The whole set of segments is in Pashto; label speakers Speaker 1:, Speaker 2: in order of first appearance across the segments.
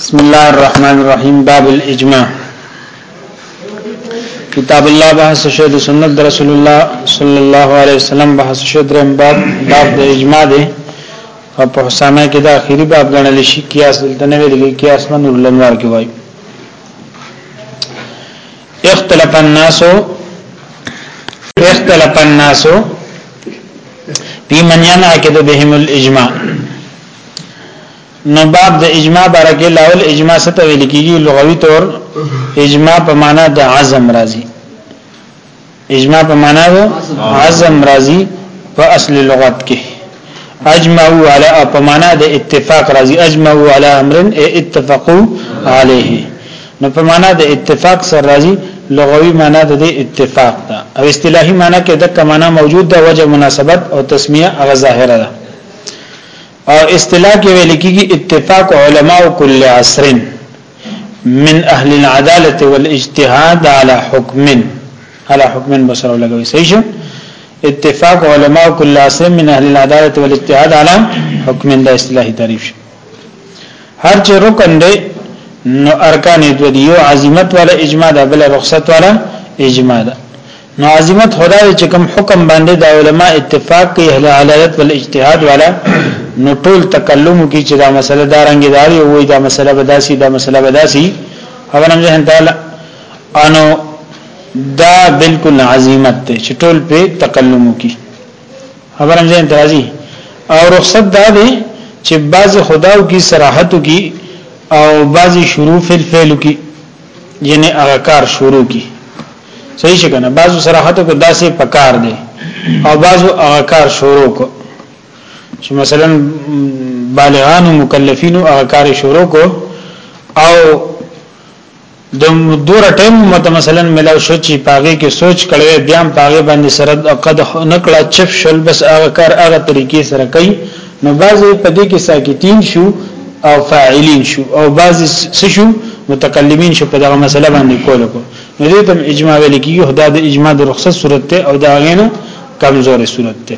Speaker 1: بسم الله الرحمن الرحیم باب الاجماع کتاب الله بحث شهد سنت رسول الله صلی الله علیه وسلم بحث شهد رحم باب باب د اجماع دی او په حسامه کې دا اخیری باب غنل شي قیاس دلته نه ویل کې قیاس من ولنوار کې وایي اختلف الناس اختلف الناس بمن ينعقد بهم الاجماع نو باب د اجماع بارکه لاول اجماع څه ته ویل کیږي لغوي تور اجماع په معنا د عزم راځي اجماع په معنا د عزم راځي په اصل لغت کې اجمعوا علی په معنا د اتفاق راځي اجمعوا علی امر اتفقوا علیه نو په معنا د اتفاق سره راځي لغوي معنا د اتفاق ده او اصطلاحي معنا کې د کمانه موجود ده وجه مناسبت او تسمیه هغه ظاهره ده او اصطلاح کې ویل کېږي اتفاق علماء کل عصر من اهل العداله والاجتهاد على حكم على حكم بصره لګوي صحیح شو اتفاق علماء کل عصر من اهل العداله والاجتهاد على حكم دا اصطلاحي تعریف شو هر چې رکن دی نو ارکان دو دیو عظمت والا اجماع دا بل رخصت والا اجماع دا نو عظمت خدا چې کوم حکم باندې د علما اتفاق کوي اهل علایت ول اجتهاد والا نو ټول تکلم کی چې دا مسله دا رنګ داري وي دا مسله بداسي دا مسله بداسي او نن ځه تعالی انو دا بالکل عظمت ته چې ټول په تکلم کی خبرم ځه درازي او رخصت دا دی چې بعض خداو کی صراحت کی او بعض شروع فل فعل کی یعنی هغه کار شروع کی صحیح شګنه بعضو صراحت کو داسې پکار دی او بعضو هغه کار شروع کو چې مثلا بالغان او مکلفین هغه کار شروع کو او د دور ټیم مت مثلا ملاو شو چې پاګه کې سوچ کړي بیا پاګه باندې سره قد نکړه چپ شل بس هغه کار هغه طریقې سره کوي نو بعضی په دې کې ساکتین شو او فاعلین شو او بعضی څه شو متکلمین شو په دغه مسله باندې کول کو نو دې تم اجماع ویل کیږي خدا د اجماع د رخصت صورت ته او دا غینه کمزورې صورت ته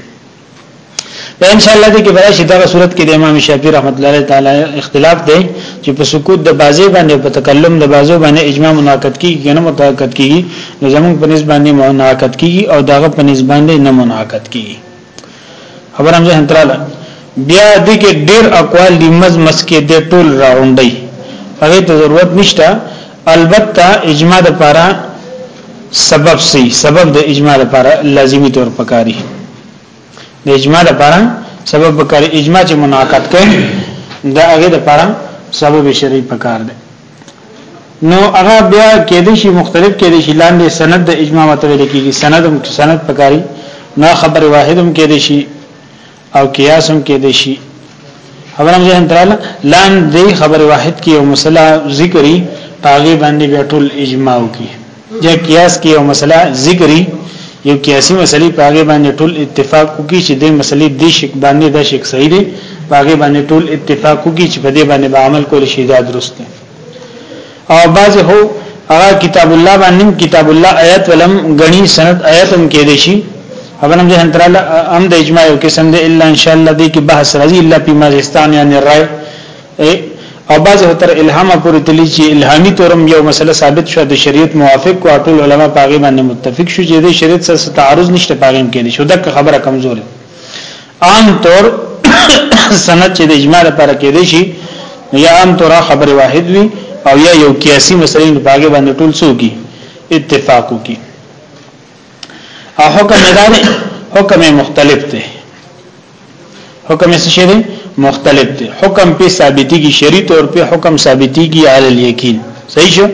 Speaker 1: دا ان شاء الله دې کې به شي دا صورت کې د امام شافعي رحمت الله تعالی اختلاف دی چې په سکوت د بازي باندې په تکلم د بازو باندې اجماع مناقض کیږي کنه متاقض کیږي نو زموږ په نسبت باندې مناقض کیږي او داغه په نسبت باندې نه مناقض کیږي خبرم زه هنتراله بیا دې کې ډېر اقوال دي مز مس کې د ټول راوندي هغه ته ضرورت نشته البته اجماع د پاره سبب سي سبب د اجماع د پاره لازمی طور پکاري د اجماع د پاره سبب پکاري اجماع چې مناقض کوي دا هغه د پاره سبب شرعي پکار دی نو هغه بیا کې دي شي مختلف کې دي شي لاندې سند د اجماع متوي لیکيږي سند هم سند پکاري نه خبر واحد هم کې دي شي او قیاس هم کې دي شي خبر هم ځین تراله لاندې خبر واحد کې یو مسله ذکرې پاغي باندې بیا ټول اجماع وکړي یا قیاس کې یو مسله ذکرې یو قیاسي مسلې په هغه باندې ټول اتفاق کوي چې د مسلې د شک باندې د شک صحیح دی په هغه باندې ټول اتفاق کوي چې په دې باندې به عمل کول شي دا درست دی او بعض هو هغه کتاب الله باندې کتاب الله آیات ولم غني سند آیات هم کې دي شي هغه هم ځه تر الله هم د اجماع یو قسم دی الا ان شاء الله دې کې بحث راځي الا په ماجستان یعنی رائے او بعض تر الهامه پورې تللی چې الهامي تورم یو مسله ثابت شو د شریعت موافق او ټول علما پاغي باندې متفق شو چې د شریعت سره تعارض نشته پاغي کې دي شو دا خبره کمزوري عام طور سند چې د اجماع لپاره کې دي شي یا عام طور خبره واحد وي او یا یو کیاسي مسلې په پاګه باندې ټول سوګي اتفاق وکي او حکم اداري حکم مختلف دی حکم څه شي دی مختلف دی حکم په ثابتيږي شری طور په حکم ثابتيږي علی الیقین صحیح شو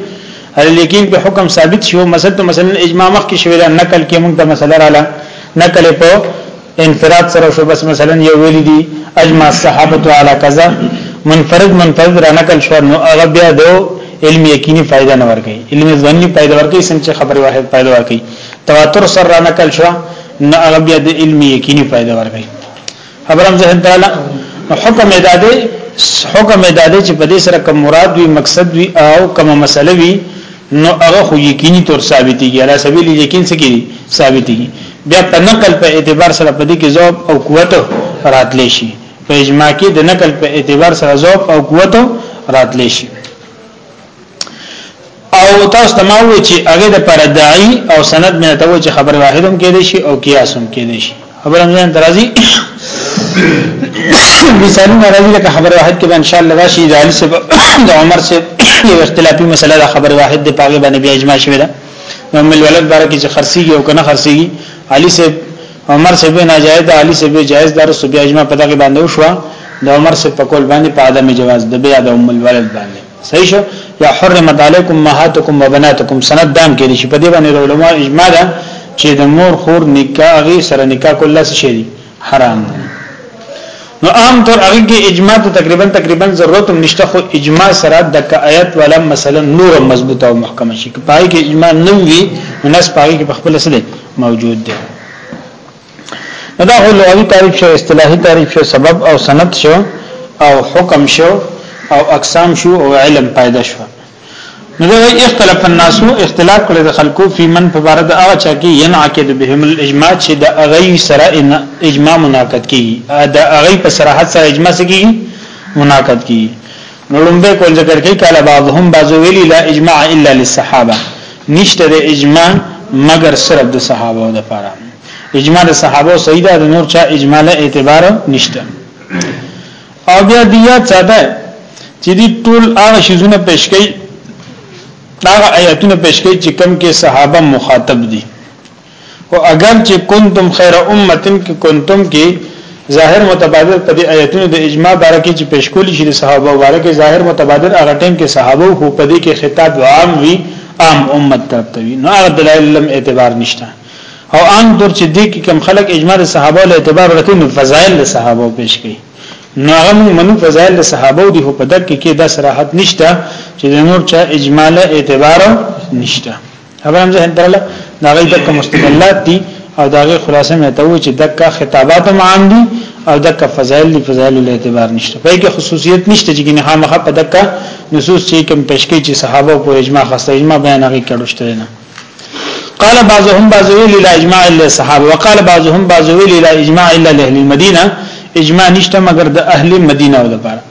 Speaker 1: علی الیقین په حکم ثابت شو مثلا مثلا اجماع مخ کې شوی دا نقل کې موږ ته مسله رااله نقل په انفراد سره شو بس مثلا یو ویل دي اجماع الصحابه علی کذا منفرد منفرد را نقل شو نو هغه بیا دو علم یقیني فائدہ نه ورکړي علم ظنی فائدہ ورکړي سم چې خبره واحد فائدہ ورکړي تواتر سره را نقل شو نو هغه بیا د علم یقیني فائدہ ورکړي خبرم ذهن تعالی حکم ادا دی حکم ادا دی چې په دې سره کوم مراد وي مقصد وي او کوم مسله وي نو هغه خو یقیني تور ثابتيږي علا سبیل یقین څه کیږي ثابتيږي بیا په نقل په اعتبار سره په دې کې ذوب او قوت راتلی شي په اجماع کې د نقل په اعتبار سره ذوب او قوت راتلی شي او تاسو ته ما وی چې هغه د پر داعی او سند مې ته و چې خبر واحدم کې دي شي او قیاسم کې دي شي خبر هم ځان درازي مثالو ناراضي لکه خبر واحد کې ان شاء الله راشي د علي سب د عمر سب یو اختلافي مسله ده خبر واحد د پاګه باندې بیا اجماع شوی ده نو مل ولد بار کې چې خرسيږي او کنه خرسيږي علي سب عمر سب نه جایز ده علي سب جایز ده رسو بیا اجماع پتا کې باندې وشو د عمر سب په کول باندې په عدم جواز د بیا د ام الولد باندې صحیح شو یا حرمت علیکم مهاتکم وبناتکم سند دام کې دي چې په دې باندې علماء اجماع ده چې د مور خور نکاح غي سره نکاح کول څه شي دي حرام دي نو عام طور هغه کې اجماع ته تقریبا تقریبا ضرورت هم نشته خو اجماع سره د آیت ولا مثلا نور مضبوطه او محکمه شي پای کې اجماع نه وي نو نس پای کې په خپل سره موجود دي دا خو لغوي تعریف شو اصطلاحي تعریف شو سبب او سند شو او حکم شو او اقسام شو او علم پیدا شو نو دا اختلاف الناس اختلاف کړي د خلکو فی من فبارد هغه چا کې ينعقد بهم الاجماع چې د اغي سره اجماع مناقض کیږي دا اغي په صراحت سره اجماع سره کیږي مناقض کیږي نو لومبه کول ذکر کوي کاله بعضهم بعض ویلی لا اجماع الا للصحابه نشته د اجماع مگر صرف د صحابه او د پاره اجماع د صحابه صحیح ده د نور چا اجماع له اعتبار نشته او بیا دی یاد ساته چې دی ټول هغه شیزونه پیش کړي هغه آیاتونه پیش کړي چې کم کې صحابه مخاطب دي او اگر چې کنتم خیر امه کې کنتم کې ظاهر متبادر په دې آیتونو د اجماع باره کې چې پیش کولی شي د صحابه باره کې ظاهر متبادر هغه ټیم کې صحابه هو په دې کې خطاب عام وي عام امت طرف ته وي نو هغه دلایل لم اعتبار نشته او ان تر چې دې کې کم خلک اجماع د صحابه له اعتبار ورته نو فضایل د صحابه پیش کوي نو هغه منو فضایل د صحابه دی په دک کې دا صراحت نشته چې د نور چا اجماع له اعتبار نشته خبر هم ځهن ترله دا غي دک مستدلات دي او دا غي خلاصه مې ته و چې دک خطابات عام دي او دک فضائل دي فضائل له اعتبار نشته په کې خصوصیت نشته چې نه مخه په دک نصوص چې کوم پېشکې چې صحابه او اجماع خاصه اجماع بیان غي کړوشته نه قال بعضهم بعضوي لا اجماع الا الصحابه وقال بعضهم بعضوي لا اجماع الا اهل المدينه اجماع نشته مگر د اهل مدینه او لپاره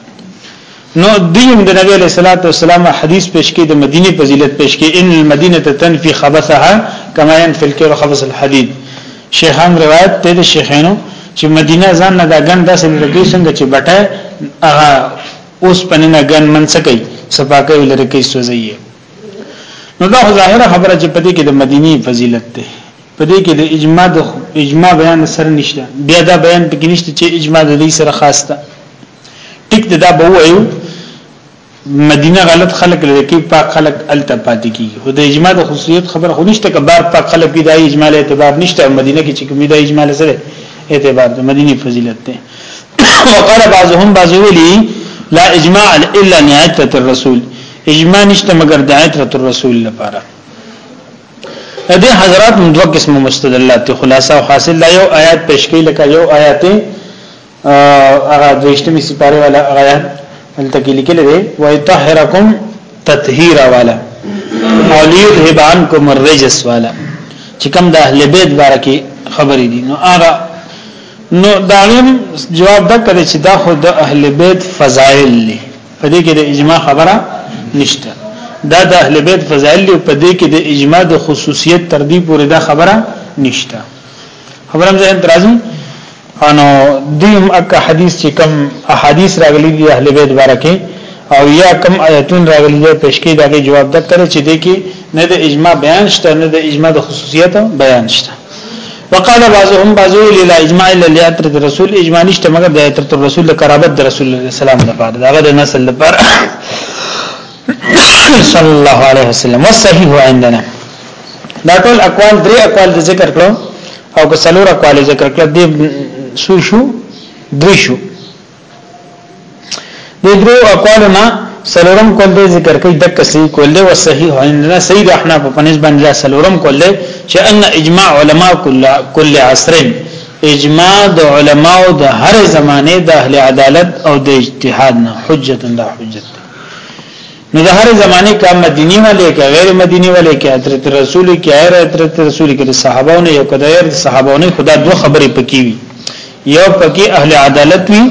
Speaker 1: نو دیم د نبی علیہ الصلوۃ والسلام حدیث پیش کې د مدینه فضیلت پیش کې ان المدینه تنفی خبثها کما ينفي الكير خبث الحديد شیخان روایت ته د شیخانو چې مدینه ځان نه دا ګن داسې لګي څنګه چې بټه هغه اوس پننه ګن منسکي صفاکه لري کې سوځي نو دا ظاهره خبره چې پدې کې د مدینی فضیلت ده پدې کې د اجماع د اجماع بیان سره نشته بیا دا بیان پکې نشته چې اجماع د دې سره خاص ده ټیک دا به وایو مدینه غلط خلق لري کې پاک خلق الته پاتې کی او د اجماع د خصوصیت خبر خو نشته که بار پاک خلق دی د اجماع له اعتبار نشته او مدینه کې چې کوم دی اجماع سره اعتبار د مدینه فضیلت ده وقال بعضهم بعضولی لا اجماع الا نعت الرسول اجماع نشته مگر د عترت الرسول لپاره دې حضرات دوه قسم مستدلات خلاصه او حاصل لا یو آیات پیش کړي لکه یو آیات هغه دویشتمی سپاره والا هغه دلته کې لیکل دي وای طاهرکم تطهیر والا او لیذهب عنکم الرجس والا چې کوم د اهل بیت باره کې خبرې دي نو هغه نو داغم جواب دا کړی چې دا خو د اهل بیت فضائل دي په دې کې د اجماع خبره نشته دا د اهل بیت فضائل دي په دې کې د اجماع د خصوصیت تر دې پورې دا خبره نشته خبرم زه درازم انو دیم اکا حدیث چې کم احادیث راغلی دی اهل بیت بارکه او یا کم آیتون راغلی دی پیشکی داګه جواب دکره چې دی کې نه د اجماع بیان شته نه د اجماع د خصوصیت بیان شته وقال بعضهم بعضو الى اجماع للعطر الرسول اجماع نشته مگر د عطر الرسول د قرابت د رسول الله صلی الله علیه وسلم لپاره داګه د نسل لپاره صلی الله علیه وسلم وصحیح عندنا دا ټول اقوال درې اقوال د ذکر کړو او که څلور اقوال ذکر کړو د سو شو دوی شو د درو اقوال نه سلورم کول دی ذکر کوي د کسي کول دی او صحیح عندنا سید احنا په پنځ باندې سلورم کول دی چې ان اجماع علما کل کل عصرین اجماع د علماو د هر زمانه د اهل عدالت او د اجتهاد نه حجت الله حجت نو د هر زمانه کا مدینی ولې کا غیر مدینی ولې کا حضرت رسول کې غیر حضرت رسول کې صحابهونه یو کډیر صحابهونه خدا دوه خبرې پکې وي یو پکې اهل عدالت وي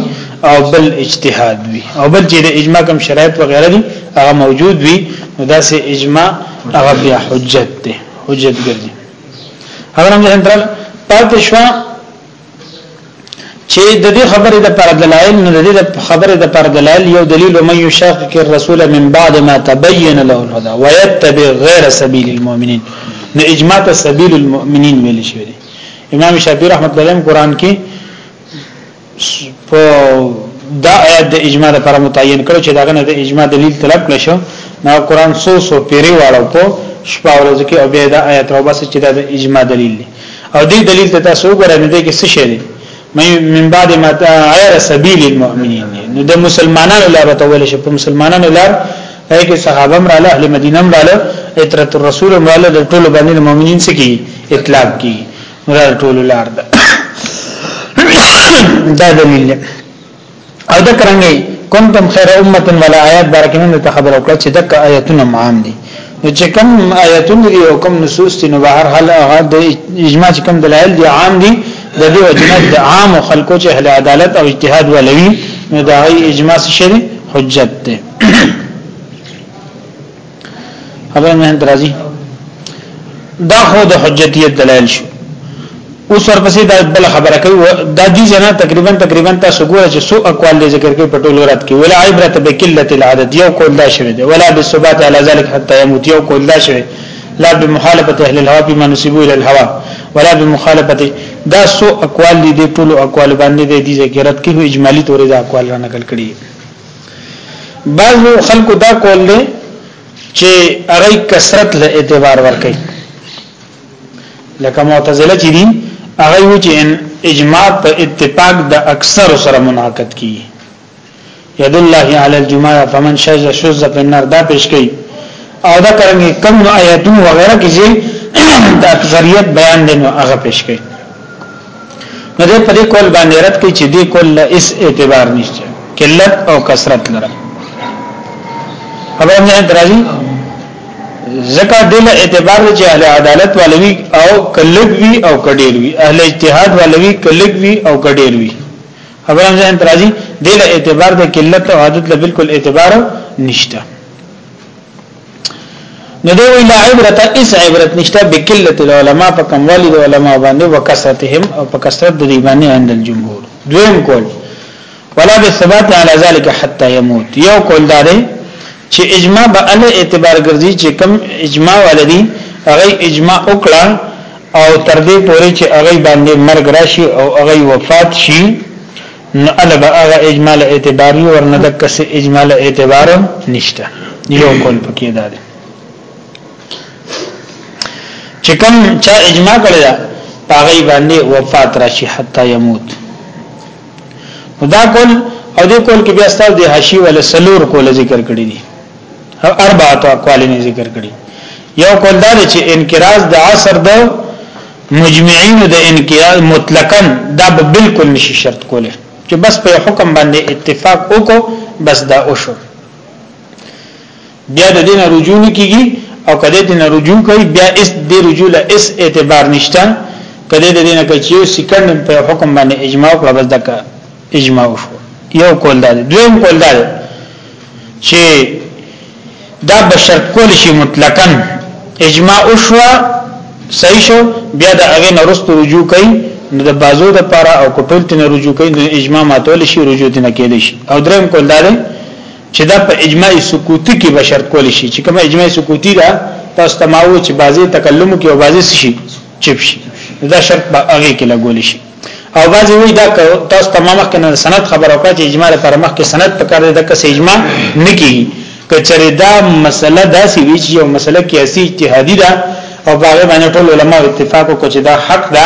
Speaker 1: او بل اجتهاد وي او بل چې د اجماع کوم شرایط وغیرہ دي هغه موجود وي نو دا سه اجماع هغه بیا حجت ده حجت ګرځي هغه هم ځان تر پاتې شو چې د دې خبرې د پر دلایل نه د دې خبرې د پر دلایل یو دلیل او مې شاقق الرسول من بعد ما تبين له الهدى ويتبع غير سبيل المؤمنين نو اجماع ته سبيل المؤمنين ویل شوی دی امام شافعي رحمت الله علیه قرآن کې په دا آیات د اجماع لپاره متعین کړو چې داغه نه د اجماع دلیل طلب نشو نو قرآن سو سو پیری واړو په شپه ورځ کې او بیا دا آیات او بس چې دا د اجماع دلیل دی او دې دلیل ته تاسو وګورئ نو دې کې څه شی دی من بعد ما غیر سبیل المؤمنین نو د مسلمانانو لار ته ویل شي په مسلمانانو لار هغه کې صحابه هم رااله اهل مدینه هم رااله اطرت الرسول هم رااله د ټولو باندې مؤمنین سکی اطلاق کی نو ټولو لار ده دا دلیل او دا کرانګي کنتم خیر امه ولا آیات بارکه من ته خبر او کړ چې دک آیاتونه عام دي نو چې کوم آیاتونه دي او کوم نصوص دي نو بهر حال هغه د اجماع کوم دلایل دي عام دي د دې وجنات د عام خلکو چې اهل عدالت او اجتهاد ولوي نو دا غي اجماع شری حجت ده خبره مهند راځي دا خو د حجتیت دلایل شو اوس ورپسې دا بل خبره کوي دا دي جنا تقریبا تقریبا تاسو ګوره چې سو اقوال دې ذکر کوي په ټولو رات کې ولا عبرت بقله العدد یو کول دا شوی دی ولا بالثبات على ذلك حتى يموت یو کول دا شوی لا بمخالفه اهل الهوى بما نسبوا الى الهوى ولا بمخالفه دا سو اقوال دي ټولو اقوال باندې دي ذکرت کې اجمالی تورې دا اقوال را نقل کړي بعضو خلکو دا کول دي چې هغه کثرت له اعتبار ور کوي لکه معتزله چې دي هغه و چې اجماع په اتفاق د اکثر سره مناقض کی ید الله علی الجماع فمن شذ شذ فی النار دا پیش کی او دا کرنګ کم آیاتو وغیرہ کې چې د اکثریت بیان دي نو هغه پیش کی نو دې په دې کول باندې رد کوي چې دې کول له اس اعتبار نشته قلت او کثرت لره خبر نه درځي زکه دل اعتبار چې اهل عدالت والوي او کلګ وی او کډیر وی اهل اجتهاد والوي کلګ وی او کډیر وی خبر نه درځي دل اعتبار د قلت او عادت له بالکل اعتبار نشته نو دی وی لا عبرت اس عبرت نشته بقلت العلماء په کم والی د علماء باندې وکثرتهم او په کثرت د دی باندې عند الجمهور دویم کول ولا بالثبات على ذلك حتى يموت یو کول دا دی چې اجماع به ال اعتبار ګرځي چې کم اجماع ولدي هغه اجماع وکړه او تر دې پورې چې هغه باندې مرګ راشي او هغه وفات شي نو اله به هغه اجمال اعتبار وي ورنه د کس اجمال اعتبار نشته یو کول پکې دا دی چې کوم چا اجماع کړی دا هغه باندې وفات راشي حتا يموت دا کول او دې کول کې بیا ستاسو د حشی ول سلور کول ذکر کړی دي او اربعه اقوال نه ذکر کړی یو کول دا چې انقراض د عصر د مجمعین د انقیاد مطلقاً دا به بالکل نشي شرط کوله چې بس په حکم باندې اتفاق وکړو بس دا وشو بیا د دین رجوع کیږي او کله دین رجوع کوي بیا اس د رجوع له اس اعتبار نشته کله د دین کچیو سکند په حکم باندې اجماع کړه بس دک اجماع شو یو کول دا دویم کول دا چې دا بشر کول شي مطلقاً اجماع شو صحیح شو بیا د هغه نرست رجوع کوي نو د بازو د پاره او کټول تن رجوع کوي نو اجماع ماتول شي رجوع تن کېد شي او دریم کول دا دی چې دا په اجماع سکوتی کې بشر کول شي چې کوم اجماع سکوتی دا تاسو تماو چې بازي تکلم کې او بازي شي چپ شي دا شرط به هغه کې لګول شي او بعضی وی دا تاسو ته مخ کې نه سند خبر او کړه چې اجماع لپاره مخ کې سند پکار دی د کس اجماع نکی کچره دا مسله داسې وی چې یو مسله کې اسی اجتهادي ده او باغې باندې ټول علما اتفاق وکړي چې دا حق ده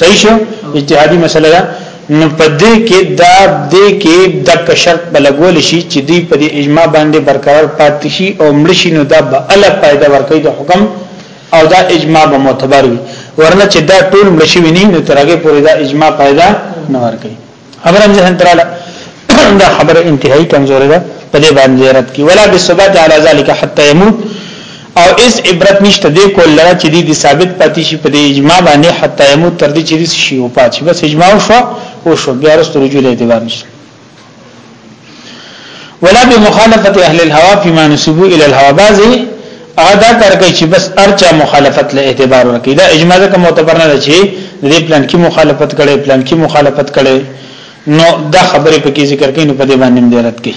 Speaker 1: صحیح شو اجتهادي مسله ده نو په دې کې دا دې کې د شرط بلګول شي چې دی په دې اجماع باندې برقرار پاتې شي او مړ شي نو دا به ال فائدہ ورکړي د حکم او دا اجماع به معتبر وي ورنه چې دا ټول مړ شوی نه نو ترګه پورې دا اجماع پیدا نه ورکړي خبره هم ذهن تراله دا خبره انتهایی کمزوره ده په دې باندې رد کی ولا بالثبات على ذلك حتى يموت او اس عبرت نشته دی کول لره چې دی ثابت پاتې شي په دې اجماع باندې حتى يموت تر دې چې شي او پاتې بس اجماع شو او شو بیا رسته رجوع له اعتبار نشته ولا بمخالفت اهل الهوى فيما نسبو الى الهوى بعضي ادا کار کوي چې بس ارچا مخالفت له اعتبار ورکړي دا اجماع ده کوم معتبر نه ده چې دې پلان کې مخالفت کړي پلان کې مخالفت کړي نو دا خبره په کې ذکر کین په دې باندې مدارت کې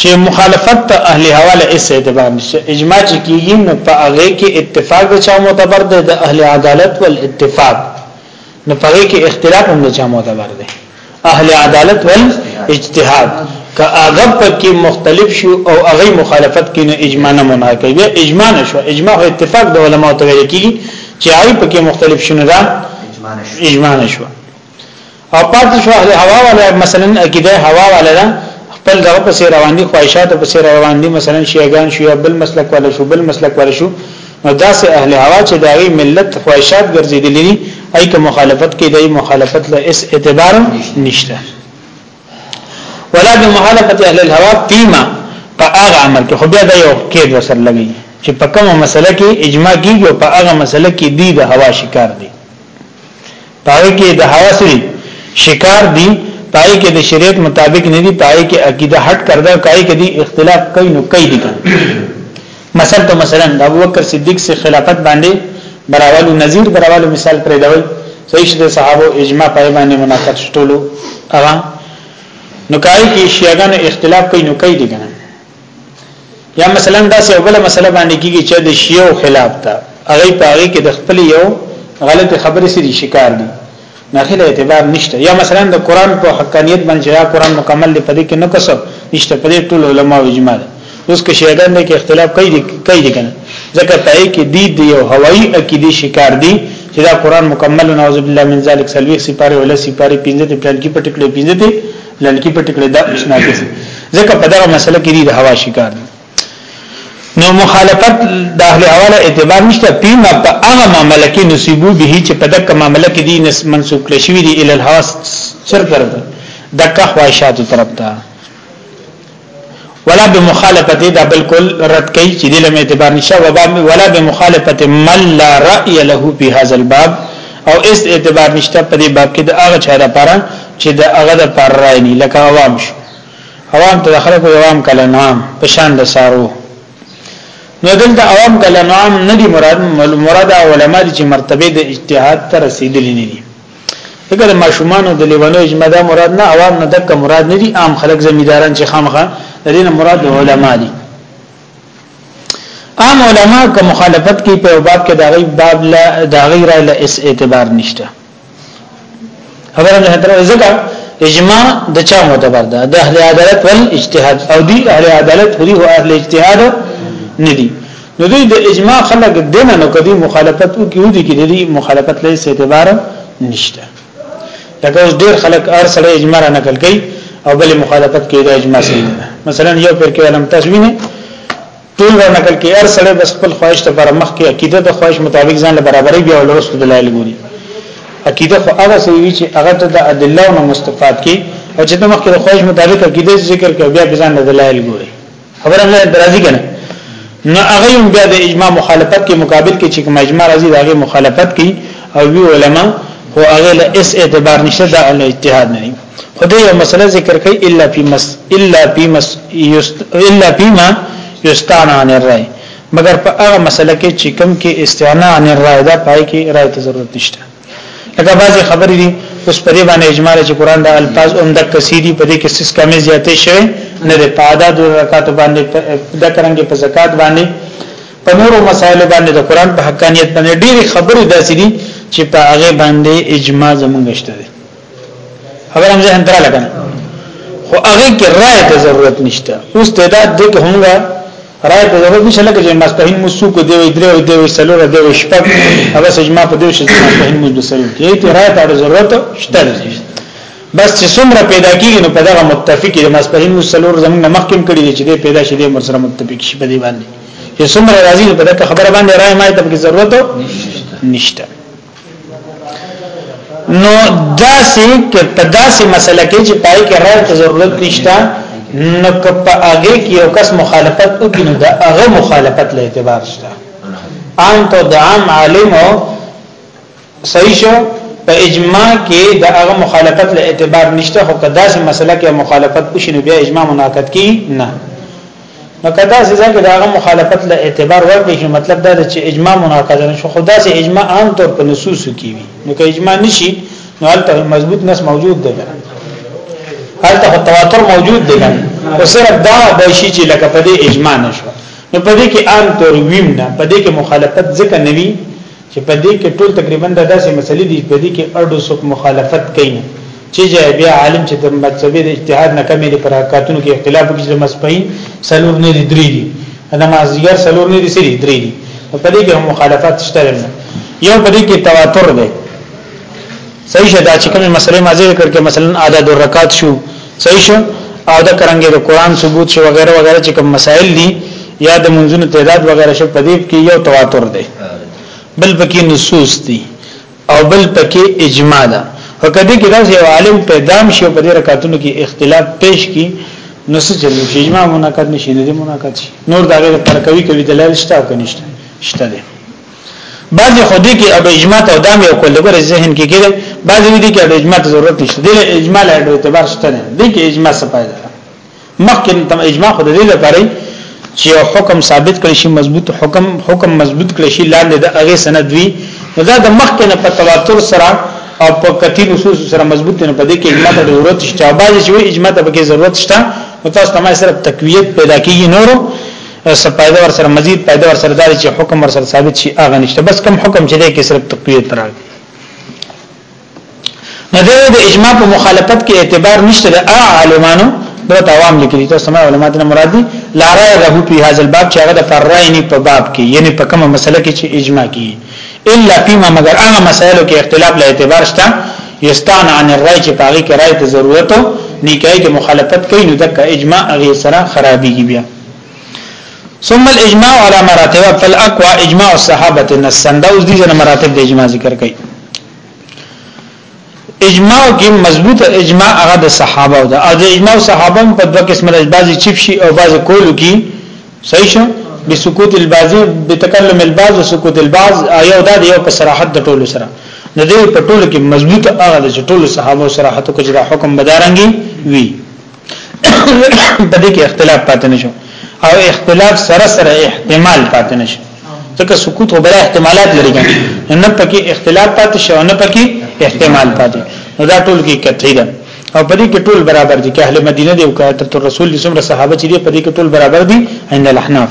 Speaker 1: چه مخالفت ته اهل هوا له هیڅ اعتبار نشته اجماع چه کیږي نو په هغه کې اتفاق د چا معتبر دی د اهل عدالت والاتفاق نو په هغه کې اختلاف هم د چا معتبر دی اهل عدالت والاجتهاد که هغه پکې مختلف شو او هغه مخالفت کینو اجماع نه مناقضه بیا اجماع نشو اجماع او اتفاق د علماو ته ویل کیږي چې هغه پکې مختلف شونه دا اجماع نشو او پاتې شو اهل هوا ولا مثلا عقیده هوا ولا ده خپل دغه پسې روان دي خواهشات پسې روان دي مثلا شیعاګان شو یا بل مسلک ولا شو بل مسلک ولا شو نو داسې اهل هوا چې دایي ملت خواهشات ګرځېدلې دي اي که مخالفت کې دایي مخالفت له اس اعتبار نشته ولا بمخالفت اهل الهوا فيما فاغ عمل کې خو بیا دا یو کې وسر لګي چې په کومه مسله کې اجماع کیږي او په هغه مسله کې دی د هوا شکار دی پای کې د هوا سری شکار دی پای کې د شریعت مطابق نه دی پای کې عقیده هټ کرده کای کې دی اختلاف کوي نو کوي دي مثلا ته مثلا د ابوبکر صدیق سے خلافت باندې براوالو نذیر براوالو مثال پرې دوي صحیح شه صحابه اجماع پای باندې مناقض شټولو هغه نو کای کې شیعاګان اختلاف کوي نو کوي دي کنه یا مثلا دا سه بل مسله باندې کیږي چې د شیو خلاف ده هغه په هغه کې د خپل یو غلط خبرې سری شکار دي ناخل اعتبار نشته یا مثلا د قران په حقانیت باندې یا قران مکمل دی په دې کې نو کسب نشته په دې ټول علما او اجماع اوس کې شیګان کې اختلاف کوي کوي کنه ځکه پای کې دی د یو هوایی عقیده شکار دی چې دا قران مکمل نعوذ بالله من ذلک سلوی سپاره ولا سپاره 15 ته پلان کې پټکلې 15 ته لړکی پټ کړی دا اوس ناقص ځکه په دغه مسله کې دی د هوا شکار دی نو مخالفت د اهل حواله اعتبار نشته پیما په هغه معاملې کې نصیبو به چې په دغه معاملې کې دي نس منسوب کړی شوی دی ال الحواس سر کړو دغه خواهشاتو طرف ته ولا بمخالفته دا بالکل رد کوي چې دلم اعتبار نشه ولا بمخالفته من لا راي له په هاذ الباب او اس اعتبار نشته په دې باب کې د هغه چا لپاره چې د هغه د پر راي نه لکه عوام شو عوام ته خلکو عوام کله نام په شان د سارو نو دلته عوام کله نام نه دي مراد مراد علما دي چې مرتبه د اجتهاد ته رسیدلې نه دي دغه ماشومان او د لیوانو اجماع دا مراد نه عوام نه دک مراد نه دي عام خلک زمیداران چې خامخه د دې مراد علما دي عام علما که مخالفت کوي په باب کې دا غي باب لا دا غي را له اس اعتبار نشته خبره ده تر ځکه اجماع د چا معتبر ده د اهل عدالت ول اجتهاد او دی اهل عدالت هری او اهل اجتهاد ندي نو دوی د اجماع خلق دینه نو کدی مخالفت او کیو دي کې دي مخالفت لې څه اعتبار نشته لکه اوس ډیر خلک ار سره اجماع نه نقل کوي او بل مخالفت کوي د اجماع سره مثلا یو پر کې علم تسوینه ټول را نقل کوي ار سره بس خپل خواهش ته پر مخ کې عقیده د خواهش مطابق ځان له برابرۍ بیا ولرسته دلایل ګوري عقیده خو هغه څه وی چې هغه ته د ادله او مستفاد کی او چې د مخکې د خواهش مطابق عقیده ذکر کوي بیا ځان له دلایل ګوري خبره نه درازي کنه نو هغه هم بیا د اجماع مخالفت کې مقابل کې چې کوم اجماع راځي داغه مخالفت کوي او وی علما خو هغه له اس اعتبار نشته د اجتهاد نه خدای یو مسله ذکر کوي الا فی مس الا فی مس یست الا فی ما یستعان عن الرای مگر په هغه مسله کې چې کوم کې استعانه عن الرای دا پای کې رای ته ضرورت نشته لکه بعضی خبرې دي اوس په دې باندې اجماع چې قران د الفاظ اوم د کسيدي په دې کې سس کمې زیاتې شوی نه د پاده د رکعات باندې د کرنګي په زکات باندې په نورو مسایلو باندې د قران په حقانيت باندې ډېری خبرې داسې دي چې په هغه باندې اجماع زمونږ شته خبر هم ځان تر لګنه خو هغه کې رائے ته ضرورت نشته اوس ته دا د کې همغه رائے ته ضرورت نشته لکه چې مستحین مسو کو دی درې او دی سلور دی شپږ هغه سجما په دې شې مستحین مو بسرو کې ته رائے ته ضرورت شته بس چې څومره پیدا کیږي نو په دغه متفق دي مستحین مسلور زمون مخکم کړي چې دې پیدا شې دې مرسره متفق شي په دې باندې چې څومره راځي په دغه خبره باندې رائے ما ته ضرورت نشته نو داسې کې په داسې مسله کې چې پای کې رائے ته ضرورت نشته نو که په هغه کې یو کس مخالفت وکړي نو دا هغه مخالفت له اعتبار شته عام ته د عام عالم صحیح شو په اجماع کې د هغه مخالفت له اعتبار نشته خو که داسې مسله کې مخالفت وشي نو بیا اجماع مناقض کی نه نو کدا سزا کې داغه مخالفت له اعتبار ورکړي چې مطلب دا چې اجماع مناقضه نشو خدا سي اجماع عام طور په نصوص کې وي نو که اجماع نشي نو هلته مضبوط نس موجود دی هلته تواتر موجود دی او صرف دا به شي چې لکه په دې اجماع نشو نو په دې کې عام طور ویم نه په دې کې مخالفت ځکه نوي چې په دې کې ټول تقریبا د داسې مسلې دي په دې کې اړو څوک مخالفت کوي نه چې بیا عالم چې د مذهبي د اجتهاد نه کمې دي پر حقاتونو کې اختلاف کې د مسپین سلور نه دي درې دي دا مازیګر سلور نه دي سری درې دي په دې کې مخالفت شته نه یو په دې کې تواتر دی صحیح شدا چې کومه مسله ما ذکر کړ کې مثلا عدد الرکعات شو صحیح شو او دا کرانګه د قران ثبوت شو وغیرہ وغیرہ چې کوم مسائل دي یا د منځونو تعداد وغیرہ شو په دې کې یو تواتر دی بل پکې نصوص دي او بل پکې اجماع ده فکدې کې دا یو عالم پیدام شي په دې رکعاتونو کې اختلاف پیش کی نو څه چلو شي اجماع مناقض نشي نه دي مناقض شي نور دا غیر پر کوي کوي دلایل شته او کنيشته شته دي بعضی خودی کې اډو اجماع ته دام یو کول لګره ذهن کې کېږي بعضی دي کې اډو اجماع ته ضرورت نشته دي اجماع له اډو اعتبار شته نه دي کې اجماع څه پایده مخکې تم اجماع خود دې لپاره چې حکم ثابت کړي شي مضبوط حکم حکم مضبوط کړي شي لاندې د هغه سند وی نو دا د مخکې نه په تواتر سره او په کتی نصوص سره مضبوط نه پدې کې اجماع ته ضرورت شته او بعضی شوی اجماع ته به ضرورت شته نو تاسو تمه صرف تقویت پیدا کیږي نورو څه فائدہ ور سره مزید فائدہ ور سره دار چې حکم ور سره ثابت شي هغه نشته بس کم حکم چې دی کې صرف تقویت پراغ نه دی د اجماع په مخالفت کې اعتبار نشته د عالمانو د عوام لیکلي تاسو سمه علماء نه مراد دي لا رائے له په هاذ الباب چې هغه د فرعینی په باب کې یعنی په کومه مسله کې چې اجماع کی الا فيما مگر هغه مسائلو کې اختلاف له اعتبار شته یستان عن الرای چې پاغي کې رائے ته ضرورت نه کوي کې مخالفت کوي نو دک اجماع غیر سره خرابيږي بیا ثم الاجماع على مراتب فالاقوى اجماع الصحابه نسن دا اوس دي جن مراتب د اجماع ذکر کړي اجماع کې مضبوط اجماع هغه د صحابه او د اجماع صحابه په دوه قسمه د بعضي چپ شي او بعضي کولو کې صحیح شو بسکوت البعض بتکلم البعض وسکوت البعض ایو دا یو په صراحت د ټولو سره نو دې په ټولو کې مضبوط هغه د ټولو صحابه صراحت کو جدا حکم بدارنګي وی په دې کې اختلاف پاتې نشو او اختلاف سره سره احتمال پاتې نشو ځکه سکوت خو بل احتمالات لري نه پکې اختلاف پاتې شو نه پکې احتمال پاتې نو دا ټول کې کتلی ده او په دې کې ټول برابر دي که اهل مدینه دي او که تر رسول الله صلی الله علیه وسلم صحابه چې دي په دې کې ټول برابر دي عند الاحناف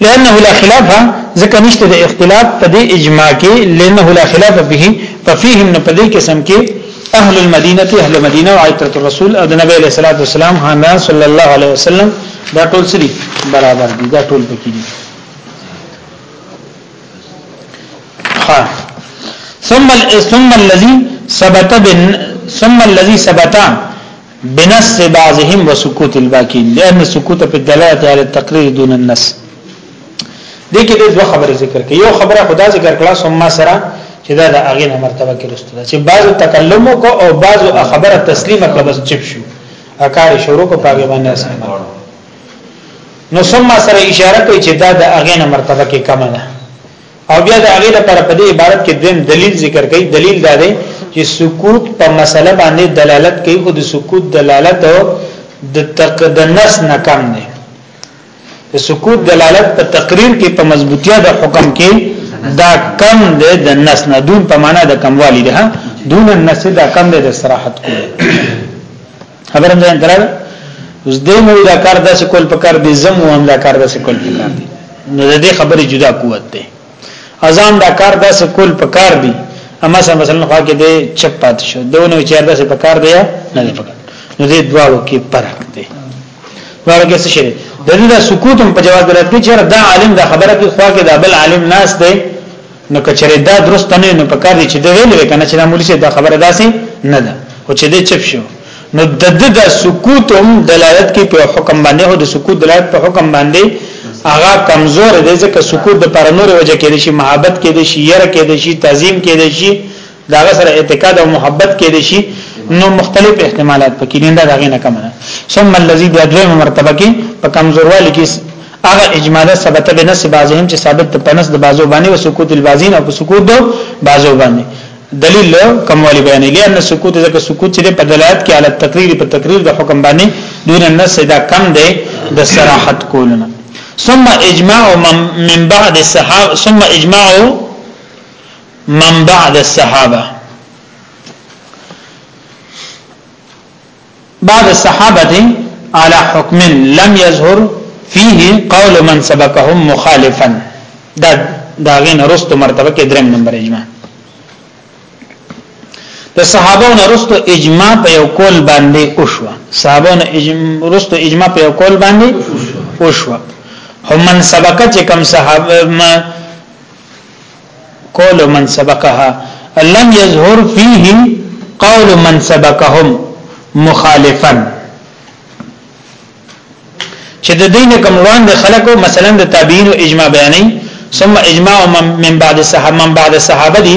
Speaker 1: لانه لا خلاف ځکه نشته د اختلاف په دې اجماع کې لانه لا خلاف به ففيهم نه په دې قسم کې اهل المدینه اهل مدینه او عتره الرسول او د نبی له صلوات والسلام حنا صلی الله علیه وسلم دا ټول سری برابر دي دا ټول پکې دي ها ثم ثم الذي ثبت بن ثم الذي ثبت بنص بعضهم وسکوت الباقی لان سکوت په دلالت علی التقریر دون النص دې کې د دوه خبرې ذکر کړي یو خبره خدا ذکر کړه ثم سره چې دا د اغه نه مرتبه کې رسته ده چې بعضو تکلم کو او بعضو خبره تسلیم کړه بس چپ شو اکار شروع کو پاګې باندې اسنه نو ثم سره اشاره کوي چې دا د اغه نه مرتبه کې کم ده او بیا د هغه لپاره په دې عبارت کې دویم دلیل ذکر کړي دلیل دا دی چې سکوت په مسله باندې دلالت کوي خو د سکوت دلالت د تق د نس نه کم نه د سکوت دلالت په تقریر کې په مضبوطیا د حکم کې دا کم دی د نس نه دون په معنا د کموالی ده دون النس دا کم دی د صراحت کوي خبرم ځان تراله اوس دې مو دا کار داسې کول په کار دي زم هم دا کار داسې کول په کار دي نو د دې خبرې جدا قوت ده ازان دا کار داسې کول په کار دي اما سم مثلا خو کې دې چپ پات شو دونه چیر داسې په کار دی نه دی په کار نو دې دواړو کې فرق دی دواړو کې څه شي د دې سکوت هم په جواز درته چې دا عالم دا خبره کې خو کې دا بل عالم ناس دی نو کچره دا درست نه نو پکار دي چې د ویل وکنه چې د مولوی صاحب دا خبره داسې نه ده او چې دې چپ شو نو د د د سکوت هم دلالت کوي په حکم باندې او د سکوت دلالت په حکم باندې هغه کمزور دی ځکه سکوت د پر نور وجه کې دي شي محبت کې دي شي ير کې دي شي تعظیم کې دي شي دا غ سره اعتقاد او محبت کې دي شي نو مختلف احتمالات پکې دي دا غي نه کمنه ثم الذي بیا دویمه مرتبه کې په کمزوروالي کې هغه اجماله ثبت به نس بعضهم چې ثابت په نس د بعضو باندې او سکوت البازین او سکوت دو بعضو باندې دلیل کموالی بیان لئن سکوت ځکه سکوت چې په دلالت کې علت تقریر په تقریر د حکم باندې دون النس دا کم دی د صراحت کولنه ثم اجماع من بعد الصحابه ثم اجماع من بعد الصحابه بعد الصحابه على حكم لم يظهر فيه قول من سبقهم مخالفا دا دا غین رستو مرتبه کې دریم نمبر اجماع د صحابو نه رستو اجماع په یو کول باندې اوشو صحابو نه اجماع رستو اجماع په یو کول باندې اوشو هم من سبقه چې کم صحابه قول من سبقها لم يظهر فيه قول من سبقهم مخالفا چې د دین کوم وړاندې خلکو مثلا د تابعین اجماع بیانې ثم اجماع من بعد الصحابه من بعد الصحابه دي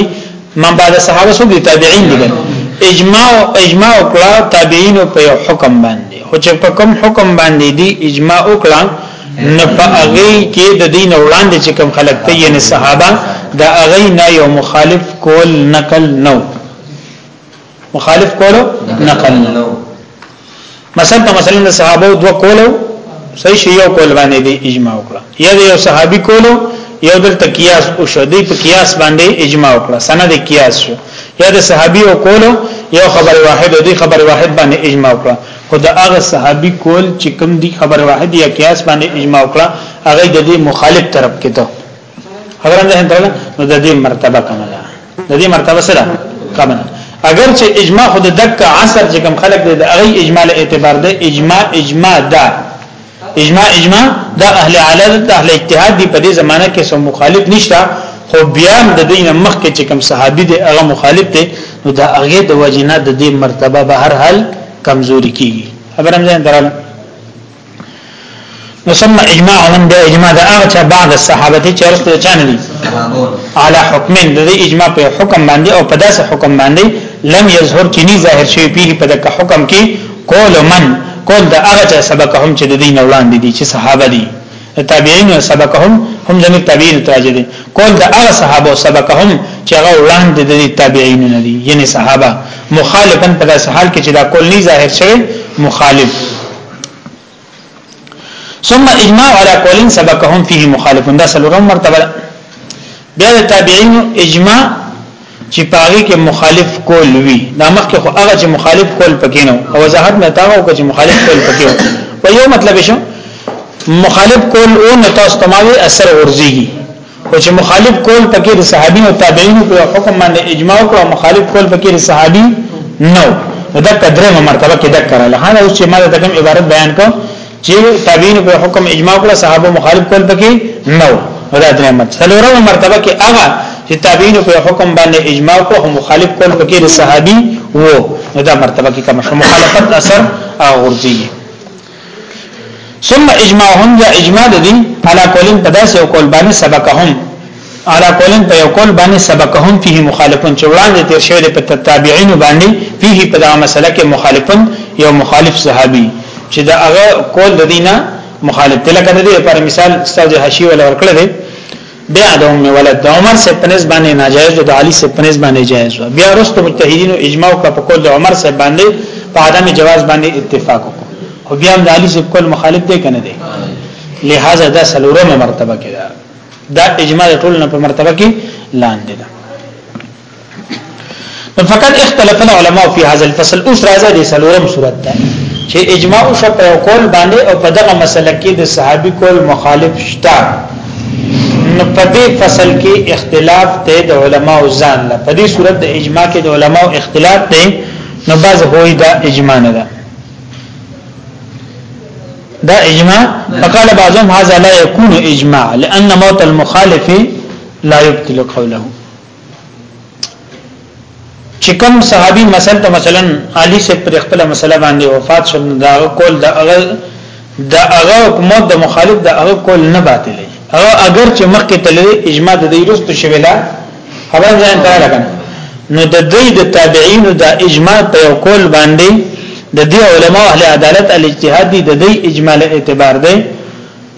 Speaker 1: من بعد الصحابه سو دي تابعین دي اجماع اجماع کړه تابعین په حکم باندې خو چې په کوم حکم باندې دي اجماع وکړه نه په هغه کې د دین وړاندې چې کوم خلک ته یې نه صحابه دا هغه نه یو مخالف کول نقل نو مخالف کولو نقل نو مثلا په مثلا د صحابه دوه کولو صحیح شی یو کول باندې دی اجماع وکړه یا یو صحابي کولو یو دل تقیاس او شو دی په قیاس باندې اجماع وکړه سند قیاس شو یا د صحابي او کولو یو خبر واحد او دی خبر واحد باندې اجماع وکړه خو د هغه صحابي کول چې کوم دی خبر واحد یا قیاس باندې اجماع وکړه هغه د دې مخالف طرف کې ته خبره ده ته نو د دې مرتبه کمه ده د دې مرتبه سره کمه ده اگر چې اجماع خود دک عصر چې کوم خلق دی د هغه اجماع له اعتبار ده اجماع اجماع ده اجماع اجماع دا اهل عدالت اهل اجتهاد دی په دې زمانہ کې سم مخالف نشته خو بیا د دین مخ کې چې کوم صحابي دی هغه مخالف دی نو دا هغه د وجنه د دې مرتبه به هر حال کمزوري کیږي خبر هم ځان درل مسمى اجماع من ده اجماع ده هغه چې بعد الصحابه چې ورسره چانه دي على حکمن د دې اجماع په حکم باندې او په داسې حکم باندې لم يظهر چې نه ظاهر شي په دغه حکم کې قول من قول د هغه چا سبقهم چې د دین وړاندې دي چې صحابه دي تابعین سبقهم هم زموږ تابعین تراجه دي قول د هغه صحابه سبقهم چې هغه وړاندې دي تابعین نه دي یعنی صحابه مخالفن په داس حال کې چې دا قول نه ظاهر شوی مخالف ثم اجماع على قول سبقهم فيه مخالف دا سلورم مرتبه بیا د تابعین اجماع چې پاغي کې مخالف کول وی دا مخکې خو هغه چې مخالف کول پکې نو او وضاحت نه تاغو چې مخالف کول پکې و یو مطلب شو مخالف کول او نو تاسو تمامي اثر ورزيږي خو چې مخالف کول پکې د صحابي او تابعین په حکم باندې اجماع او مخالف کول پکې د صحابي نو دا قدره مرتبه کې دک کړل هغه اوس چې ما د کوم عبارت بیان کو چې تابعین په حکم اجماع کړه صحابه مخالف کول پکې نو دا درې مرتبه څلورمه مرتبه کې هغه چې تابعین په حکم باندې اجماع کو هم مخالف کول پکې د صحابي وو دا مرتبه کې کوم مخالفت اثر او غورځي ثم اجماعهم یا اجماع دي على قولن په داسې او قول باندې سبقهم على قولن په یو قول باندې سبقهم فيه مخالفون چې وړاندې تیر شوی د تابعین باندې فيه په دا مسله کې مخالفون یو مخالف صحابي چې دا هغه قول د دینه مخالف تلکه د دې لپاره مثال استاد حشی ولا ورکړل دی بیا د ام ولد د عمر صاحب په نسبت باندې ناجایز او د علي صاحب په نسبت باندې جایز و بیا وروسته مجتهدین او اجماع کا په کول د عمر صاحب باندې په عدم جواز باندې اتفاق وکړو او بیا د علي صاحب کول مخالف دی کنه دی لہذا دا سلورمه مرتبه کې دا دا اجماع ټول نه په مرتبه کې لاندې ده فقط اختلف العلماء في هذا الفصل اوس راځي د سلورم صورت ده چې اجماع شو په قول باندې او په دغه مسله کې د صحابي قول مخالف شته نو په دې فصل کې اختلاف ته د علماء ځان له په دې صورت د اجماع کې د علماء اختلاف ته نو باز هوی دا اجماع نه ده دا اجماع فقال بعضهم هذا لا يكون اجماع لان موت المخالف لا يبطل قوله چې کوم صحابي مثلا ته مثلا علي سے پر خپل مسله باندې وفات شو دا کول دا هغه دا هغه حکومت د مخالف دا هغه کول نه باطل دی او اگر چې مخکې تل اجماع د دې رست شویلا خبر ځان ته لګنه نو د دې د تابعین د اجماع په یو کول باندې د دې علماء اهل عدالت الاجتهاد دي د دې اجماع له اعتبار دی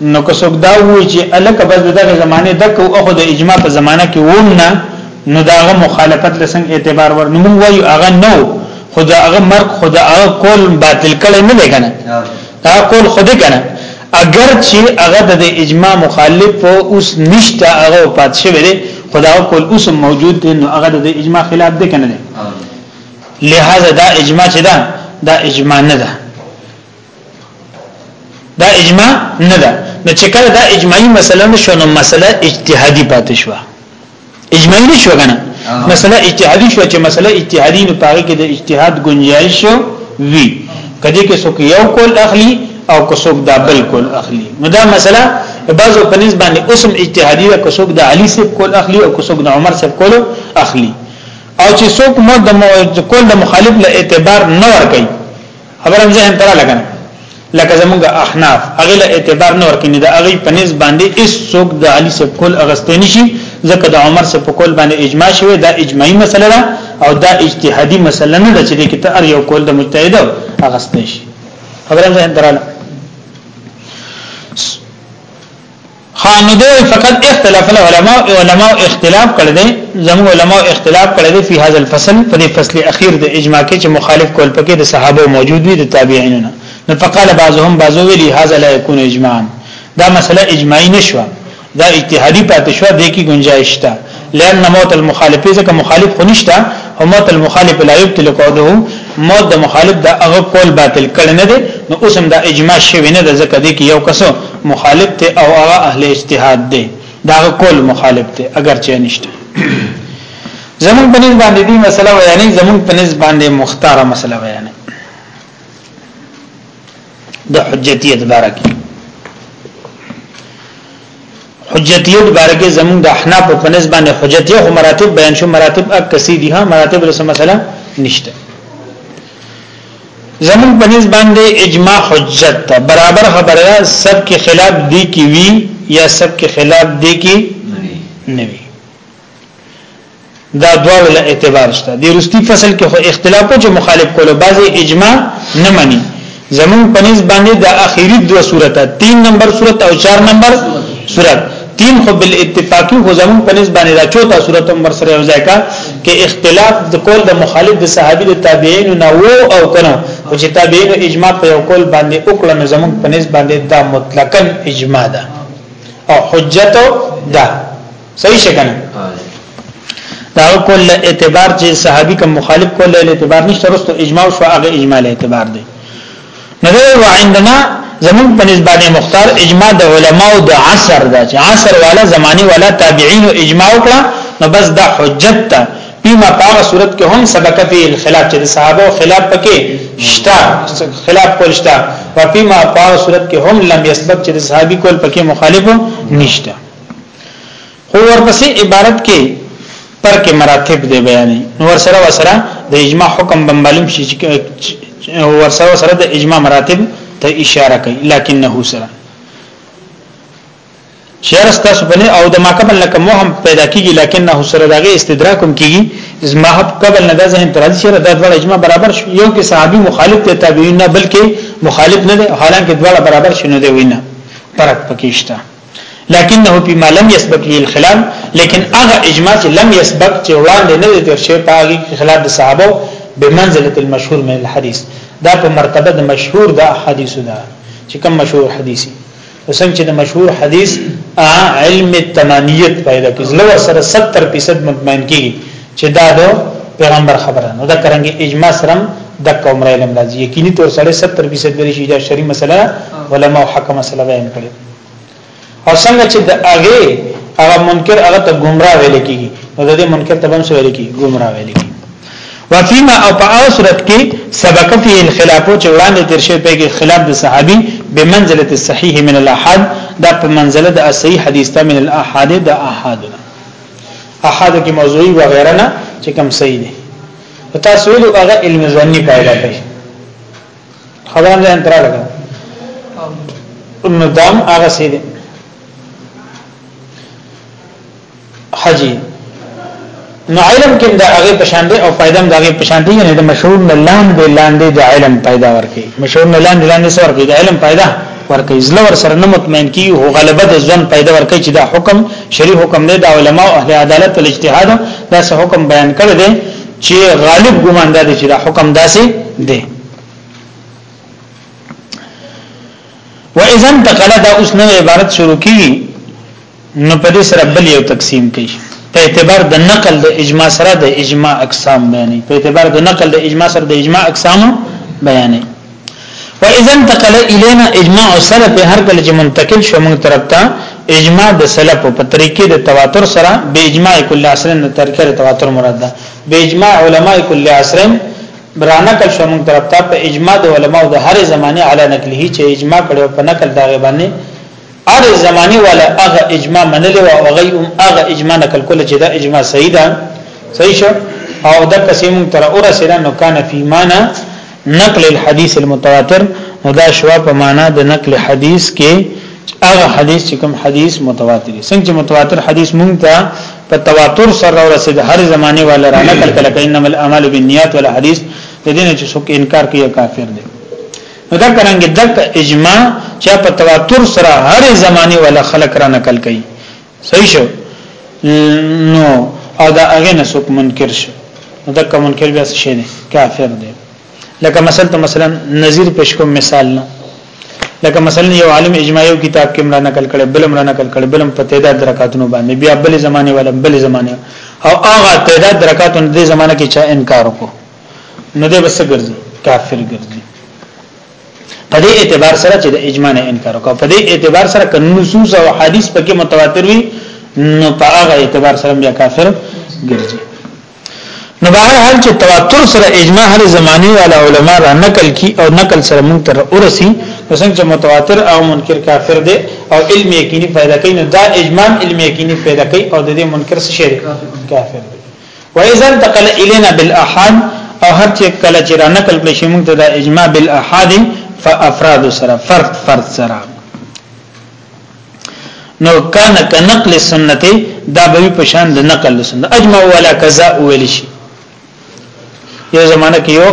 Speaker 1: نو که څوک دا وایي چې الکه بس دغه زمانه د کو اخو د اجماع په زمانه کې ووم نه نو داغه مخالفت لسنګ اعتبار ور نو موږ وایو هغه نو خدا هغه مرګ خدا هغه کول باطل کړي نه دی کنه دا کول خود کنه اگر چې هغه د اجماع مخالف او اوس نشته هغه پات شوی دی خدا کول اوس موجود دی نو هغه د اجماع خلاف دی کنه لہذا دا اجماع چې دا دا اجماع نه ده دا اجماع نه ده نو چې کله دا اجماعي مسله نشو نو مسله اجتهادي پاتې شو اجماعي نشو کنه مسله اجتهادي شو چې مسله اجتهادي نو پاره کې د اجتهاد گنجائش شو وی کدی کې څوک یو کول اخلي او کو څوک دا بل کول اخلي نو دا مسله بعضو په نسبت باندې اسم اجتهادي ده کو څوک د علي سب کول اخلي او کو څوک د عمر سب کول اخلي او چې څوک مو د کول د مخالف له اعتبار نه ور کوي خبر هم ذهن ترا لګا لکه زمونږ احناف هغه له اعتبار نه ورکني دا هغه په نس باندې اس څوک د علي سب کول اغستنی شي ځکه د عمر سب کول باندې اجماع شوی دا اجماعي مسله ده او دا اجتهادي مسله نه ده چې د کته ار یو کول د مجتهد اغستنی شي خبر هم ذهن ترا لګا خانو دی فقط اختلاف العلماء علماء اختلاف کړی دی زمو علماء اختلاف کړی دی په هاذ الفصل په دې فصل اخیر د اجماع کې چې مخالف کول پکې د صحابه موجود وي د تابعین نه نو فقال بعضهم بعضو ویلی هاذا لا يكون اجماعا دا مسله اجماعي نشوه دا اجتهادي پاتې شو د کی گنجائش ته لأن موت المخالف ځکه مخالف خو نشته او موت المخالف لا يبطل قوله موت د مخالف د هغه قول باطل کړي نه دي نو اوس هم د اجماع شوی نه د ځکه دي کې یو کس مخالف ته او هغه اهل اجتهاد دي دا قول مخالف ته اگر چې نشته زمون په نسبت باندې دي مسله ویانې زمون په نسبت باندې مختاره مسله ویانې د حجتیت بارکه حجتیت بارکه زمون د احناف په نسبت باندې حجتیه خو مراتب بیان شو مراتب اک کسي دي ها مراتب رسو مثلا نشته زمون په نسبت باندې اجماع حجت ته برابر خبره سب کې خلاف دی کی وی یا سب کې خلاف دی کی نه وی دا دواړو له اعتبار شته د رستی فصل کې خو اختلافو چې مخالف کولو بعضی اجماع نه مني زمون په نس باندې د اخیری دوه صورت 3 نمبر صورت او 4 نمبر صورت تین خو بل اتفاقی خو زمون په نس باندې دا چوتا صورت هم ور سره ځای کا کې اختلاف د کول د مخالف د صحابي د تابعین نه وو او کنه او چې تابعین اجماع په یو کول باندې وکړه نو زمون په نس باندې دا مطلقاً اجماع ده او حجت ده صحیح شګنه دا کول اعتبار چې صحابي کوم مخالف کول له اعتبار نشته رسته اجماع شو هغه اجماع له اعتبار دی نو دا عندنا زمون په نسبت مختار اجماع د علما او د عصر دا چې عصر والا زماني والا تابعین او اجماع وکړه نو بس دا حجت ته پیما پاغه صورت کې هم سبق فی الخلاف چې صحابه او خلاف پکې شتا خلاف کول شتا و پیما پاغه صورت کې هم لم یسبق چې صحابي کول پکې مخالف نشته خو ورپسې عبارت کې پر کې مراتب دی بیانې نو ورسره وسره د اجماع حکم به معلوم شي چې ورسره وسره د اجماع مراتب ته اشاره کوي لکنه سره شعر ستاسو په او د ما قبل لکه مو هم پیدا کیږي لکن نه سره دغه استدراک هم کیږي زما حب قبل نه د ذهن تر دې شعر د ډول اجماع برابر شو یو کې صحابي مخالف ته تابعین نه بلکې مخالف نه دي حالانکه دواړه برابر شونه دی وینه فرق پکې شته لكنه فيما لم يسبق فيه الخلاف لیکن هغه اجماع چې لم يسبق چې وړاندې نه دي تر شوی په هغه کې خلاف د صحابه بمنزله المشهور من الحديث دا په مرتبه د مشهور د احادیث ده چې کوم مشهور حدیثي وسنګ چې د مشهور حدیث علم التمانیت پیدا کړي لو سره 70% مطمئن کیږي چې دا د پیغمبر خبره نو دا کرانګي اجماع سره د کوم علم راځي یقیني تور سره 70% د شي دا شری مسله علما او حکم مسله بیان کړي او څنګه چې د هغه هغه منکر هغه ته گمراه ویل کیږي نو د دې منکر ته هم ویل کیږي گمراه ویل کیږي وفيما او په او صورت کې سبق فيه الخلاف چې وړاندې تر شوی په خلاف د صحابي بمنزله الصحيح من الاحاد دا په منزله د صحیح حدیث ته من الاحاد د احاد احاد کې موضوعي و غیره نه چې کم صحیح دي تاسو ویلو هغه علم ځنی پیدا کوي خبر نه انترا لګا نو دام هغه سي دي حجي نو علم کې دا هغه پشان دي او پیدا د هغه پشان دي نه د مشهور نه لاندې لاندې د علم پیدا ورکي مشهور نه لاندې لاندې سره ورکي د علم پیدا ورکي زله ور سره نه مطمئن کی او غلبه د ځن پیدا ورکي چې دا حکم شری حکم نه د علما او اهل عدالت او اجتهاد دا سه حکم بیان کړی دی چې غالب ګمان دا دی چې دا حکم داسې دی و اذا انتقل دا اوس نو عبارت شروع کی نو په دې سره بل یو تقسیم کوي په اعتبار د نقل د اجماع سره د اجماع اقسام بیانې په اعتبار د نقل د اجماع سره د اجماع اقسام بیانې فاذا انتقل الينا اجماع السلف هر کله چې منتقل شو موږ طرف ته اجماع د سلف په طریقې د تواتر سره به اجماع کل عصر د طریقې د تواتر مراد ده به اجماع علما کل عصر برانه کل شو موږ طرف ته په اجماع د علما د هر زمانه علی نقله چې اجماع کړو په نقل دا باندې هر زمانه ولا هغه اجماع منل او هغه هغه اجماع نقل کول چې دا اجماع صحیح ده صحیح شو او دا قسم تر اوره سره نو کان فی معنا نقل الحديث المتواتر نو دا شوا په معنا د نقل حدیث کې هغه حدیث چې کوم حدیث متواتر دی څنګه متواتر حدیث مونږ ته په تواتر سره ورسېد هر زمانه والا را نقل کله کینم الاعمال بالنیات ولا حدیث د دې نه چې څوک انکار کوي کافر دی نو دا څنګه د اجماع چې په تواتر سره هر زمانه والا خلق را نقل کوي صحیح شو نو او دا هغه نه څوک منکر شو نو دا کوم منکر بیا څه شي نه کافر دی لکه مثلا ته مثلا نظیر پیش کوم مثال نه لکه مثلا یو عالم اجماعي کتاب کې مرا نقل کړي بل مرا نقل کړي بل په تعداد درکاتونو باندې بیا بل زمانه ولا بل زمانه او هغه تعداد درکاتونو د زمانه کې چا انکار وکړو نو دې بس ګرځي کافر ګرځي په دې اعتبار سره چې د اجماع نه انکار وکړو په دې اعتبار سره ک نصوص او حدیث پکې متواتر وي نو په هغه اعتبار سره بیا کافر ګرځي نو بهر حال چې تواتر سره اجماع هر زماني والا علما را نقل کی او نقل سره مونږ تر ورسی څنګه چې متواتر او منکر کافر دی او علم یقیني پیدا کوي نو دا اجماع علم یقیني پیدا کوي او د دې منکر څه شي کافر دی واذا انتقل الينا بالاحاد او هر چې کله چې را نقل کړي شي موږ ته د اجماع بالاحاد فافراد سره فرد فرد سره نو کان کنقل سنت دا به په شان د نقل سنت اجمع ولا کذا ویل شي یو زمانہ کې یو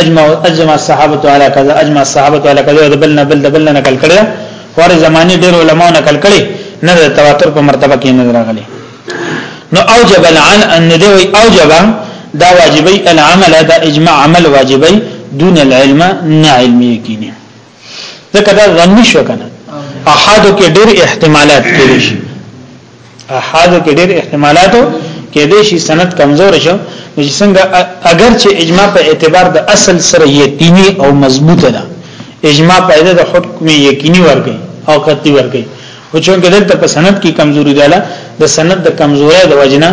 Speaker 1: اجمع اجمع الصحابه علی کذا اجمع الصحابه علی کذا د بل نه بل د بل نه نقل کړي ور زماني ډېر علما نقل کړي نه د تواتر په مرتبه کې نه راغلي نو اوجب العن ان دوی اوجب دا واجبي العمل دا اجماع عمل واجبي دون العلم نه علمي کینی ځکه دا ظنی شو کنه احادو کې ډېر احتمالات کېږي شي احادو کې ډېر احتمالاتو کېږي شي سند کمزور شو چې څنګه اگر چې اجماع په اعتبار د اصل سره یقیني او مضبوطه ده اجماع پیدا د حکم یقیني ورګي او قطعي ورګي خو چونکه دلته په سند کې کمزوري ده د سند د کمزوري د وجنه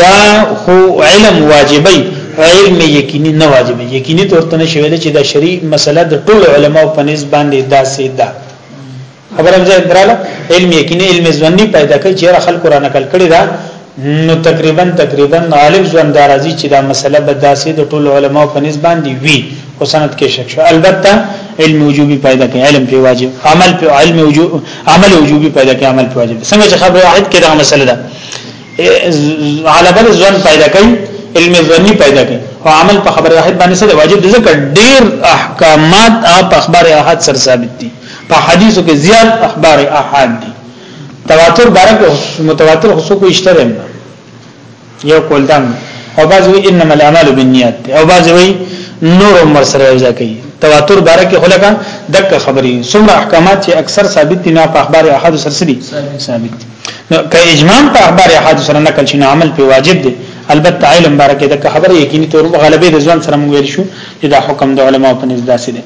Speaker 1: دا خو علم واجبي علم یقیني نه واجبي یقیني تور ته نشي ویل چې دا شری مسله د ټول علماو په نسبت باندې داسې ده خبرم ځای دراله علم یقیني علم ځونی پیدا کوي چې خلکو را نقل کړي دا نو تقریبا تقریبا غالب ځوان دا راځي چې دا مسله به داسې د ټولو علما په نسبت باندې وي او سند کې شک شو البته علم وجوبي پیدا کوي علم په واجب عمل په علم وجوب عمل وجوبي پیدا کوي عمل په واجب څنګه چې خبره واحد کې دا مسله ده على بل ځوان پیدا کوي علم ځواني پیدا کوي او عمل په خبره واحد باندې سره واجب دي ځکه ډېر احکامات په اخبار احاد سره ثابت دي په حدیثو کې زیات اخبار احاد دي تواتر بارک متواتر خو کو اشتره یو کول دم او بعض وی انما الاعمال بالنیات او بعض وی نور عمر سره یوځای کوي تواتر بارک خلکا دک خبري څومره احکامات چې اکثر ثابت دي نه په اخبار احاد سره سدي ثابت نو که اجماع په اخبار احاد سره نقل شي عمل په واجب دي البته علم بارک دک خبره یقیني تور غلبې د ځوان سره موږ ویل شو چې دا حکم د علما په نزد داسې دي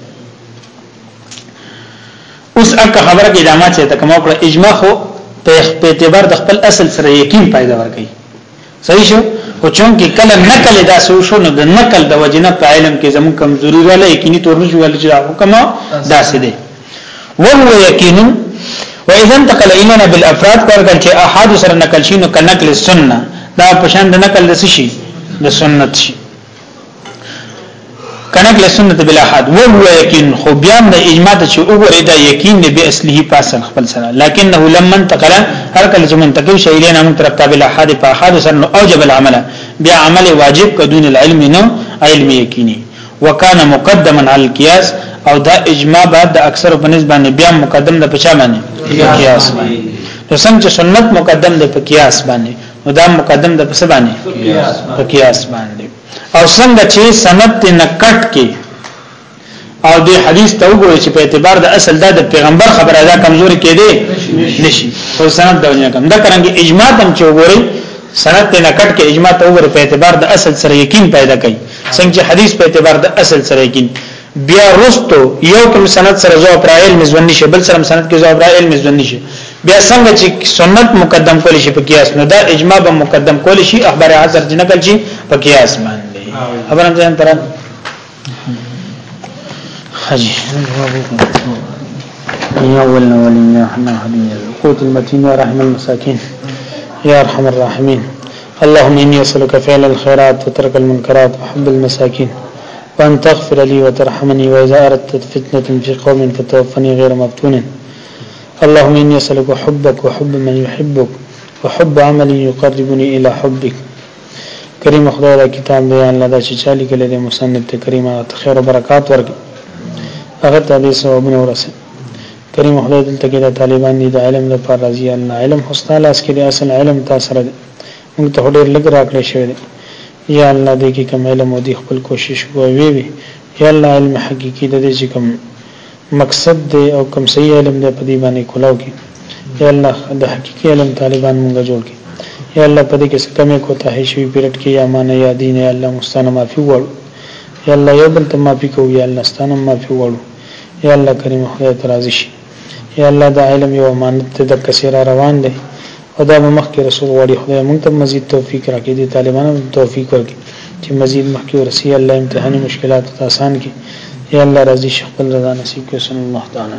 Speaker 1: اوس اکه خبره کې دا ما چې ته کوم کړه اجماع خو په اعتبار د خپل اصل سره یقین پیدا ورکړي صحیح شو او چون کې کله نقل دا سو شو نو د نقل د وجنه په علم کې زمو کمزوري ولا یقیني تور نه جوړل چې حکم دا څه دی وهو یقین و اذا انتقل الينا بالافراد کړه چې احاد سره نقل شي نو کنقل سنت دا پشان د نقل د شي د سنت شي کنه کله سنت بلا حد و هو یقین خو بیا د اجماع ته چې وګورې دا یقین دی به اصله پاسن خپل سره لکنه لم منتقل هر کله چې منتقل شي لنه موږ طرف ته بلا حد په حد سره اوجب العمل بیا عمل واجب کدون العلم نو علم یقیني وکانه مقدما علی القياس او دا اجماع بعد د اکثر په نسبت باندې بیا مقدم د پچا باندې قیاس باندې نو څنګه سنت مقدم د قیاس باندې نو دا مقدم د پس باندې په قیاس باندې او څنګه چې سند ته نکټ کې او د حدیث ته وګورئ چې په اعتبار د اصل دا د پیغمبر خبره دا کمزوري کېده نشي او سند دا ونه کم دا کرانګي اجماع تم چې وګورئ سند ته نکټ کې اجماع ته وګورئ په اعتبار د اصل سره یقین پیدا کوي څنګه چې حدیث په اعتبار د اصل سره یقین بیا رستو یو کوم سند سره ضعف را علم ځون نشي بل سره سند کې ضعف را علم ځون نشي بیا څنګه چې سنت مقدم کول شي په قیاس نو دا اجماع به مقدم کول شي اخبار حاضر جن کول شي په قیاس باندې خبرم ځان تر حجي يا اول الاولين يا ارحم الراحمين يا قوت المتين يا رحم المساكين يا ارحم الراحمين اللهم اني اسالك فعل الخيرات وترك المنكرات وحب المساكين وان تغفر لي وترحمني واذا اردت فتنة في قوم فتوفني غير مفتون اللهم اني اسألك حبك وحب من يحبك وحب عمل يقربني الى حبك کریم خدای دا کتاب دی الله دا چې چا لیکلی دی مصنف ته کریم هغه ته خیر او برکات ورکړي هغه ته دې ثوابونه ورسوي کریم خدای دلته کې د طالبان دي د علم لپاره راځي الله علم خو ستا لاس کې دی اصل علم تا سره دی موږ ته ډېر لږ راکړی شوی دی یا الله دی کی کوم علم او دی خپل کوشش وکړو وی وی یا الله علم حقیقی ددی چی کوم مقصد دی او کوم صحیح علم دی پدی باندی کولاو کی یا الله د حقیقی علم طالبان مونږه جوړ کی یا الله پدی کی څه کمی کوتاهی شوی پیرټ کی یا مانه یا دین یا الله مستانه معافی وړو یا الله یو بل ته معافی کوو یا الله ستانه معافی وړو یا الله کریم خدای ته راضی شی. یا الله دا علم یو امانت دی دک سی را روان دی او دا به مخکی رسول غواړي خدای مونږ ته مزید توفیق راکړي دی طالبانو ته توفیق ورکړي چې مزید مخکی ورسی یا الله امتحانی مشکلات ته آسان کی یا الله راضی شي خپل رضا نصیب کړي صلی الله تعالی